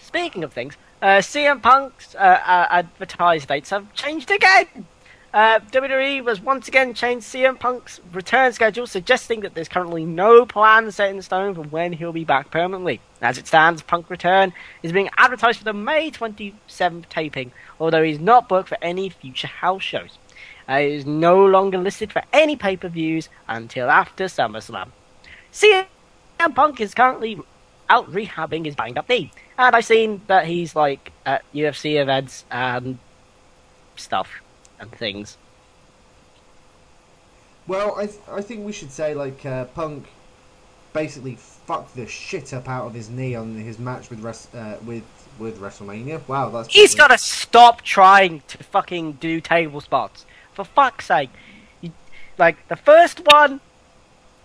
Speaking of things, uh, CM Punk's uh, uh, advertised dates have changed again. Uh, WWE was once again changed CM Punk's return schedule, suggesting that there's currently no plan set in stone for when he'll be back permanently. As it stands, Punk return is being advertised for the May 27th taping, although he's not booked for any future house shows. Uh, he is no longer listed for any pay-per-views until after SummerSlam. CM Punk is currently out rehabbing his banged up knee, and I've seen that he's like at UFC events and stuff and things. Well, I th- I think we should say like uh, Punk basically fucked the shit up out of his knee on his match with Res- uh, with with WrestleMania. Wow, that's He's gotta stop trying to fucking do table spots. For fuck's sake. You, like, the first one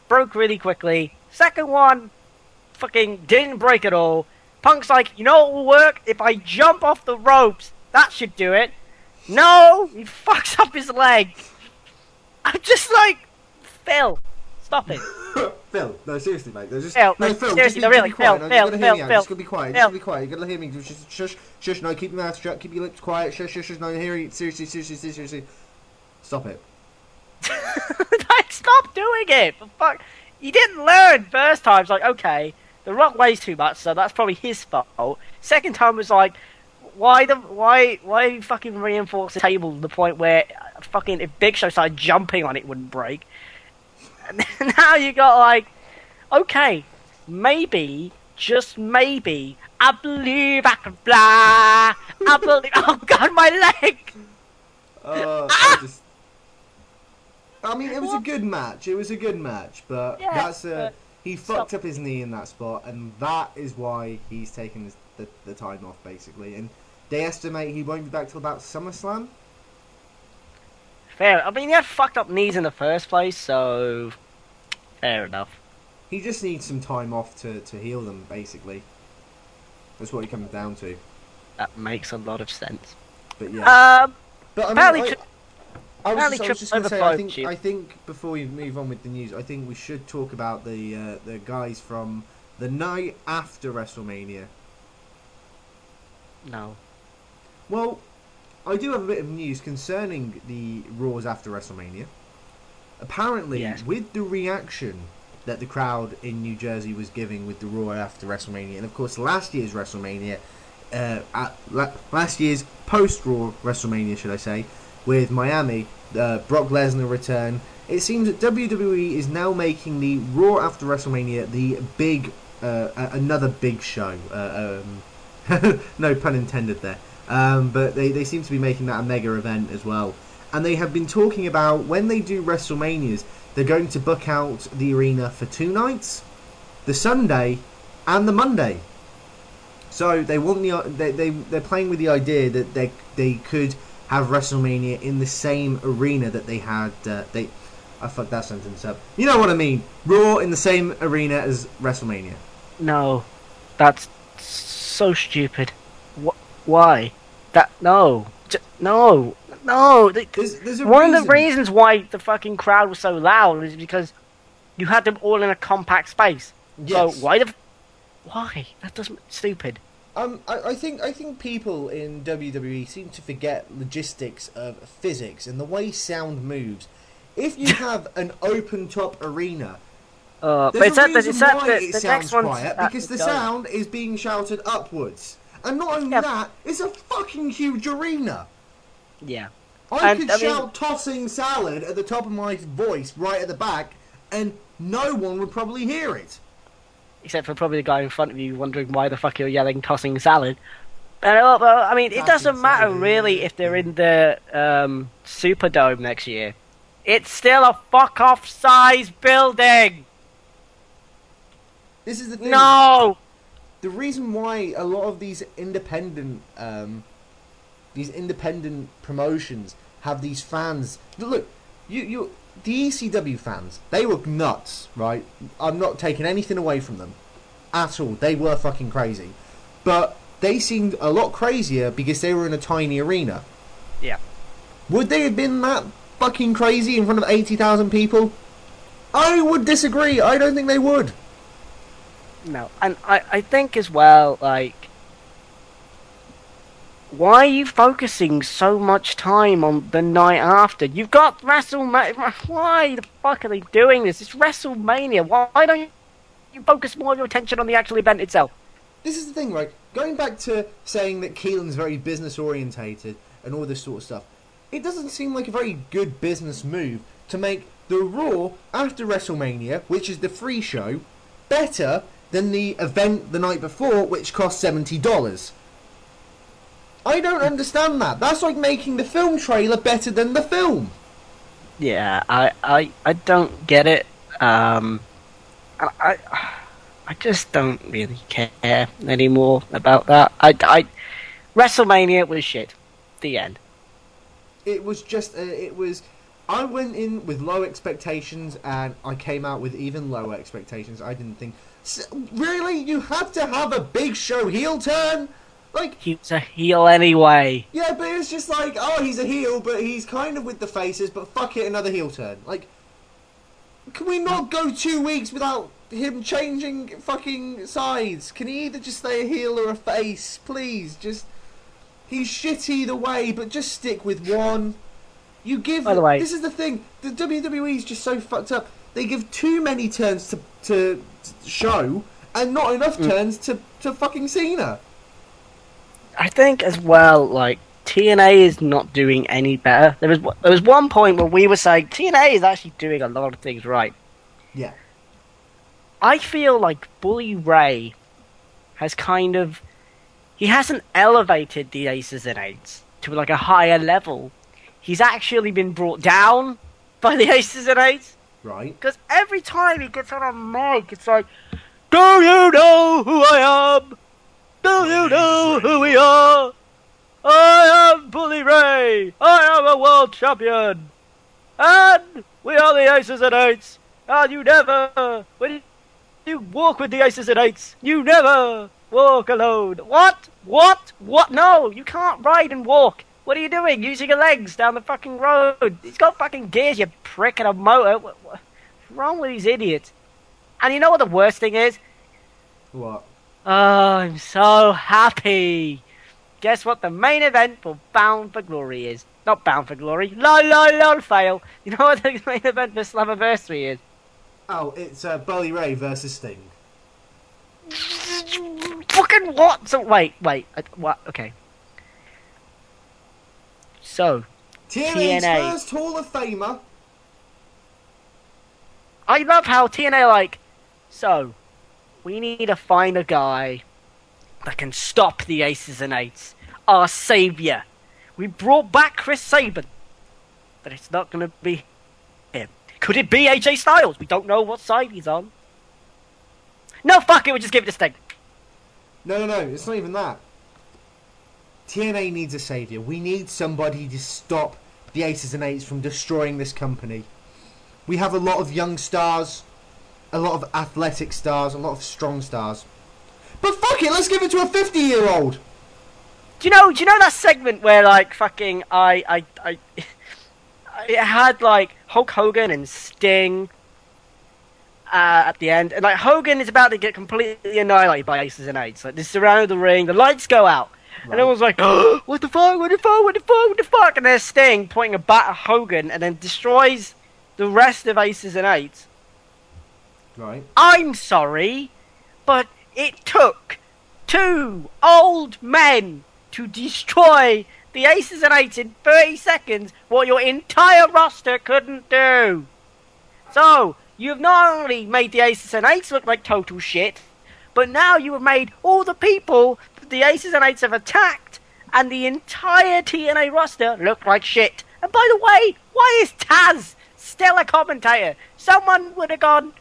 broke really quickly. Second one fucking didn't break at all. Punk's like, you know what will work? If I jump off the ropes, that should do it. No! He fucks up his leg. I'm just like, Phil, stop it. Phil, no, seriously, mate. Just Phil, no, Phil, seriously, just, no, really. Phil, no, you gotta Phil, me out. Phil, Just be quiet. Phil. Just be quiet. You gotta hear me. Just shush, shush. No, keep your mouth shut. Keep your lips quiet. Shush, shush, shush. No, hear you. Seriously, seriously, seriously, seriously. Stop it. like, stop doing it. For fuck, you didn't learn first time. It's like, okay, the Rock weighs too much, so that's probably his fault. Second time was like, why the why why fucking reinforce the table to the point where fucking if Big Show started jumping on it, it wouldn't break. And now you got like, okay, maybe just maybe. I believe I can fly. I believe. Oh God, my leg. Uh, I just. I mean, it was a good match. It was a good match, but Yeah, that's a. but he fucked stop. up his knee in that spot, and that is why he's taken his, the the time off basically. And they estimate he won't be back till about SummerSlam. Fair. I mean, he had fucked up knees in the first place, so fair enough. He just needs some time off to, to heal them, basically. That's what it comes down to. That makes a lot of sense. But yeah. Um, but I, mean, apparently I, was just, I was just going to say, I think. I think before we move on with the news, I think we should talk about the uh, the guys from the night after WrestleMania. no. Well, I do have a bit of news concerning the Raws after WrestleMania. Apparently, Yes. with the reaction that the crowd in New Jersey was giving with the Raw after WrestleMania, and of course last year's WrestleMania, uh, at, la- last year's post Raw WrestleMania, should I say, with Miami, uh, Brock Lesnar return. It seems that WWE is now making the Raw after WrestleMania the big, uh, another big show. Uh, um, no pun intended there. Um, but they, they seem to be making that a mega event as well. And they have been talking about when they do WrestleManias, they're going to book out the arena for two nights, the Sunday and the Monday. So they want the they they they're playing with the idea that they they could have WrestleMania in the same arena that they had uh, they. I fucked that sentence up. You know what I mean? Raw in the same arena as WrestleMania. No. That's so stupid. Why? That no, J- no, no. th- There's, there's One of the reasons why the fucking crowd was so loud is because you had them all in a compact space. Yes. So why the? f- Why? That doesn't stupid. Um, I, I think I think people in WWE seem to forget logistics of physics and the way sound moves. If you have an open top arena, Uh, but there's it's a at the, reason it's at why the, it the sounds next one's quiet because the sound is being shouted upwards. And not only Yeah. that, it's a fucking huge arena. Yeah. I And, could I mean- shout tossing salad at the top of my voice right at the back, and no one would probably hear it. Except for probably the guy in front of you wondering why the fuck you're yelling tossing salad. But, uh, well, I mean, it doesn't matter really if they're in the um, Superdome next year. It's still a fuck off size building. This is the thing. No. the reason why a lot of these independent um, these independent promotions have these fans look you you the ECW fans they were nuts right? I'm not taking anything away from them at all. They were fucking crazy. But they seemed a lot crazier because they were in a tiny arena. Yeah. would they have been that fucking crazy in front of 80,000 people? I would disagree. I don't think they would. No, and I, I think as well, like, why are you focusing so much time on the night after? You've got WrestleMania. Why the fuck are they doing this? It's WrestleMania. Why don't you focus more of your attention on the actual event itself? this is the thing, right? Going back to saying that Keelan's very business orientated and all this sort of stuff, it doesn't seem like a very good business move to make the Raw after WrestleMania, which is the free show, better than the event the night before, which cost seventy dollars. I don't understand that. That's like making the film trailer better than the film. Yeah, I, I, I don't get it. Um, I, I, I just don't really care anymore about that. I, I, WrestleMania was shit. The end. it was just uh, it was i went in with low expectations and i came out with even lower expectations i didn't think really you had to have a big show heel turn like He was a heel anyway. yeah but it's just like oh he's a heel but he's kind of with the faces but fuck it another heel turn. Like can we not go two weeks without him changing fucking sides? Can he either just stay a heel or a face? Please just he's shit either way but just stick with one. You give By the way- this is the thing the WWE is just so fucked up. They give too many turns to to, to show and not enough Mm. turns to to fucking Cena I think as well, like TNA is not doing any better. There was there was one point where we were saying TNA is actually doing a lot of things right. yeah I feel like Bully Ray has kind of he hasn't elevated the aces and eights to like a higher level. He's actually been brought down by the aces and eights right because every time he gets on a mic, it's like, "Do you know who I am? Do you know who we are? I am Bully Ray. I am a world champion, and we are the aces and eights. And you never, when you walk with the aces and eights, you never walk alone. What? What? What? No, you can't ride and walk. What are you doing? Using your legs down the fucking road. He's got fucking gears, you prick, and a motor. What's wrong with these idiots? And you know what the worst thing is? what Oh, I'm so happy. Guess what the main event for Bound for Glory is? Not Bound for Glory. Lol, lol, lol, fail. You know what the main event for Slammiversary is? oh it's uh, Bully Ray versus Sting Fucking what? So wait, wait. I, what? Okay. So TNA's TNA. first Hall of Famer I love how TNA like. So we need to find a guy that can stop the aces and eights. Our savior. We brought back Chris Sabin, but it's not going to be him. Could it be AJ Styles? We don't know what side he's on. No, fuck it. We'll just give it to Sting. No, no, no, it's not even that. TNA needs a savior. We need somebody to stop the Aces and Eights from destroying this company. We have a lot of young stars, a lot of athletic stars, a lot of strong stars. But fuck it, let's give it to a 50 year old! Do you know? Do you know that segment where like fucking I I I it had like Hulk Hogan and Sting uh, at the end, and like Hogan is about to get completely annihilated by aces and eights. Like they surround the ring, the lights go out, and everyone's like, oh, "What the fuck? What the fuck? What the fuck? What the fuck?" And there's Sting pointing a bat at Hogan, and then destroys the rest of aces and eights. Right. I'm sorry, but it took two old men to destroy the aces and eights in 30 seconds what your entire roster couldn't do. So, you've not only made the aces and eights look like total shit, but now you have made all the people that the aces and eights have attacked and the entire TNA roster look like shit. And by the way, why is Taz still a commentator? Someone would have gone,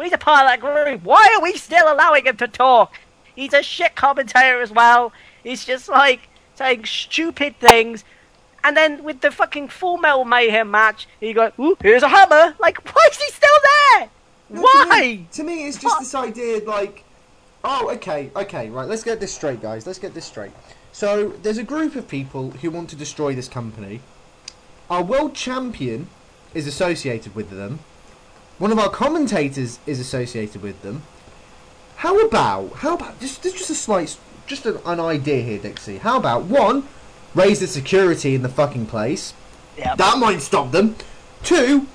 he's a part of that group. Why are we still allowing him to talk? He's a shit commentator as well. He's just like saying stupid things. And then with the fucking Full Metal Mayhem match, he goes, "Ooh, here's a hammer." Like, why is he still there? No, why? To me, to me, it's just this idea like, oh, okay, okay, right. Let's get this straight, guys. Let's get this straight. So there's a group of people who want to destroy this company. Our world champion is associated with them. One of our commentators is associated with them. How about how about just just, just a slight just an, an idea here, Dixie. How about one, raise the security in the fucking place. Yep. That might stop them. Two,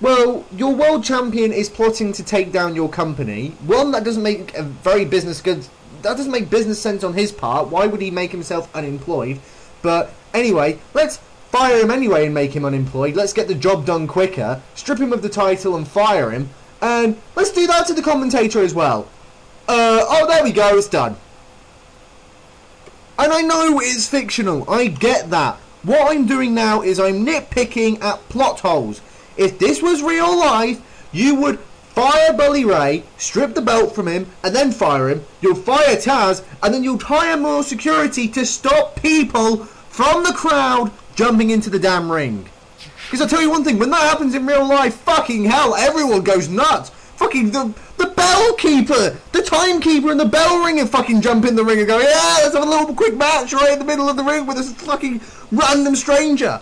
well, your world champion is plotting to take down your company. One, that doesn't make a very business good. That doesn't make business sense on his part. Why would he make himself unemployed? But anyway, let's fire him anyway and make him unemployed. Let's get the job done quicker. Strip him of the title and fire him. And let's do that to the commentator as well. Uh, oh, there we go. It's done. And I know it's fictional. I get that. What I'm doing now is I'm nitpicking at plot holes. If this was real life, you would fire Bully Ray, strip the belt from him, and then fire him. You'll fire Taz, and then you'll hire more security to stop people from the crowd jumping into the damn ring. Because I'll tell you one thing, when that happens in real life, fucking hell, everyone goes nuts. Fucking the the bell keeper, the timekeeper, and the bell ringer fucking jump in the ring and go, yeah, let's have a little quick match right in the middle of the ring with this fucking random stranger.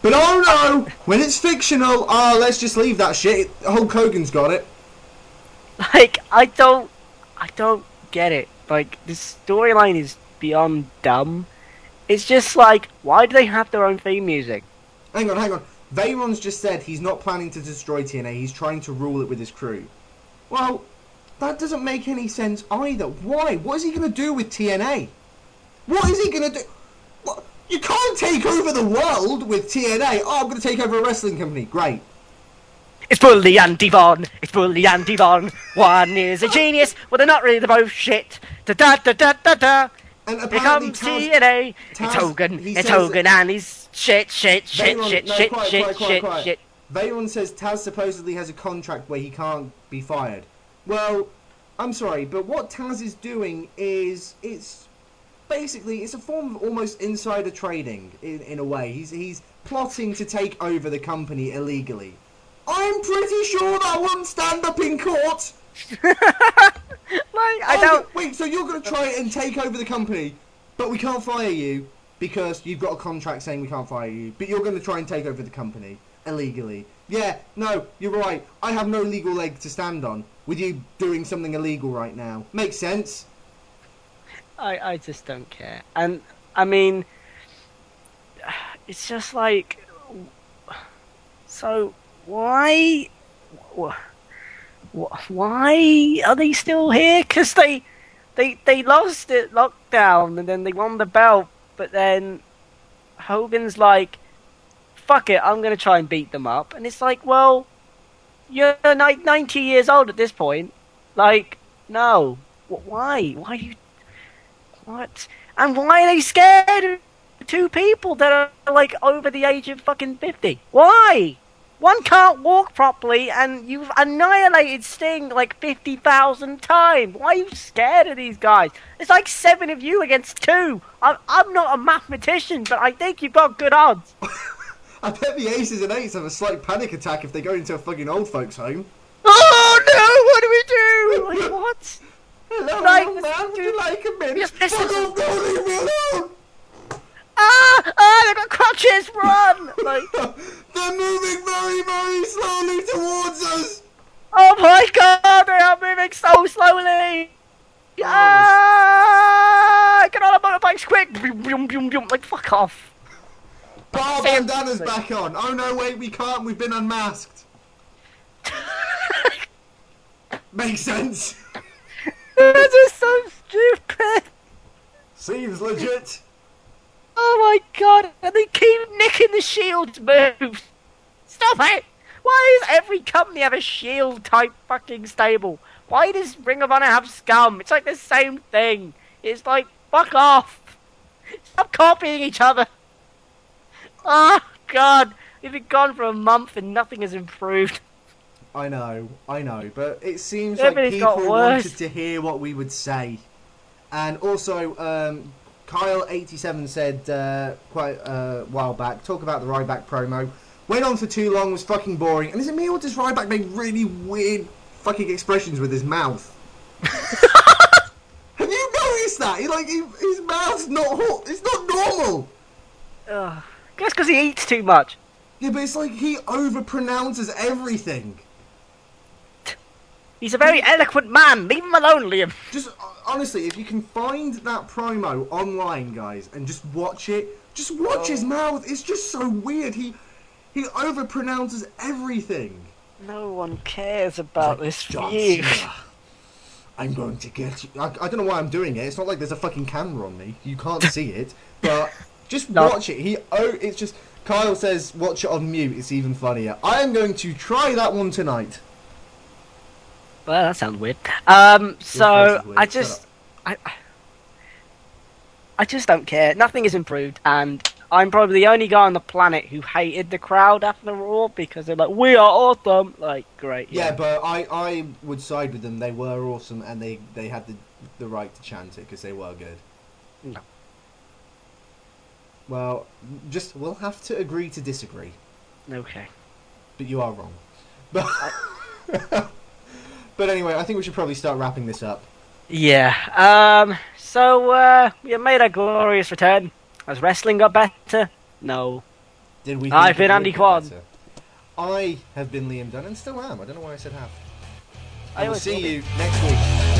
But oh no, when it's fictional, oh, let's just leave that shit. Hulk Hogan's got it. Like, I don't, I don't get it. Like, this storyline is beyond dumb. It's just like, why do they have their own theme music? Hang on, hang on. Veyron's just said he's not planning to destroy TNA, he's trying to rule it with his crew. Well, that doesn't make any sense either. Why? What is he going to do with TNA? What is he going to do? What? You can't take over the world with TNA. Oh, I'm going to take over a wrestling company. Great. It's Bully and Devon. It's Bully and Devon. One is a genius. Well, they're not really. They're both shit. Da da da da da da. And Here apparently comes Taz- TNA. It's Taz- Hogan. It's Hogan and he's shit, shit, shit, Veyron- shit, no, shit, quiet, shit, quiet, quiet, shit, quiet. shit. Veyron says Taz supposedly has a contract where he can't be fired. Well, I'm sorry, but what Taz is doing is it's basically it's a form of almost insider trading in, in a way. He's he's plotting to take over the company illegally. I'm pretty sure that wouldn't stand up in court. Like, I Oh, don't. Wait, so you're going to try and take over the company, but we can't fire you because you've got a contract saying we can't fire you. But you're going to try and take over the company illegally. Yeah, no, you're right. I have no legal leg to stand on with you doing something illegal right now. Makes sense. I, I just don't care. And I mean, it's just like, so why, wh- wh- why are they still here? Because they, they, they lost it lockdown and then they won the belt, but then Hogan's like, fuck it, I'm gonna try and beat them up, and it's like, well, you're like 90 years old at this point. Like, no, Wh- why? Why you what? And why are they scared of two people that are like over the age of fucking 50? Why? One can't walk properly and you've annihilated Sting like 50,000 times. Why are you scared of these guys? It's like seven of you against two. I'm, I'm not a mathematician, but I think you've got good odds. I bet the aces and eights have a slight panic attack if they go into a fucking old folks' home. Oh no, what do we do? Like, what? Hello, Like, young man. Would you like a minute? Yes, Fuck off, no, leave me alone. Archers run! Like, They're moving very, very slowly towards us. oh my god, they are moving so slowly! Ah! Get on the motorbikes quick! Boom, boom, boom, boom. Like, fuck off. Sam- bandana's back on. Oh no, wait, we can't. We've been unmasked. Makes sense. this is so stupid! Seems legit. Oh my god, and they keep nicking the shield moves! Stop it! Why does every company have a shield type fucking stable? Why does Ring of Honor have scum? It's like the same thing. It's like, fuck off! Stop copying each other! Oh god, we've been gone for a month and nothing has improved. I know, I know, but it seems Everything's like people wanted to hear what we would say. And also, um, Kyle87 said uh, quite a while back, talk about the Ryback promo. Went on for too long, was fucking boring. And is it me or does Ryback make really weird fucking expressions with his mouth? Have you noticed that? He, like, he, his mouth's not, ho- it's not normal. Ugh. Guess because he eats too much. Yeah, but it's like he overpronounces everything. He's a very eloquent man. Leave him alone, Liam. Just honestly, if you can find that promo online, guys, and just watch it, just watch his mouth. It's just so weird. He he overpronounces everything. No one cares about this John feud. Cena, I'm going to get you. I, I don't know why I'm doing it. It's not like there's a fucking camera on me. You can't see it, but just No. watch it. He oh, it's just Kyle says watch it on mute. It's even funnier. I am going to try that one tonight. Well, that sounds weird. Um, so weird, I just, I, I- just don't care. Nothing is improved, and I'm probably the only guy on the planet who hated the crowd after the Raw because they're like, "We are awesome!" Like, great. Yeah, but I, I would side with them. They were awesome, and they, they had the the right to chant it because they were good. No. Well, just we'll have to agree to disagree. Okay. But you are wrong. But but anyway, I think we should probably start wrapping this up. Yeah. Um. So, uh, we made a glorious return. Has wrestling got better? No. Did we? I've been Andy Quad. better? I have been Liam Dunn and still am. I don't know why I said half. I I will see you next week.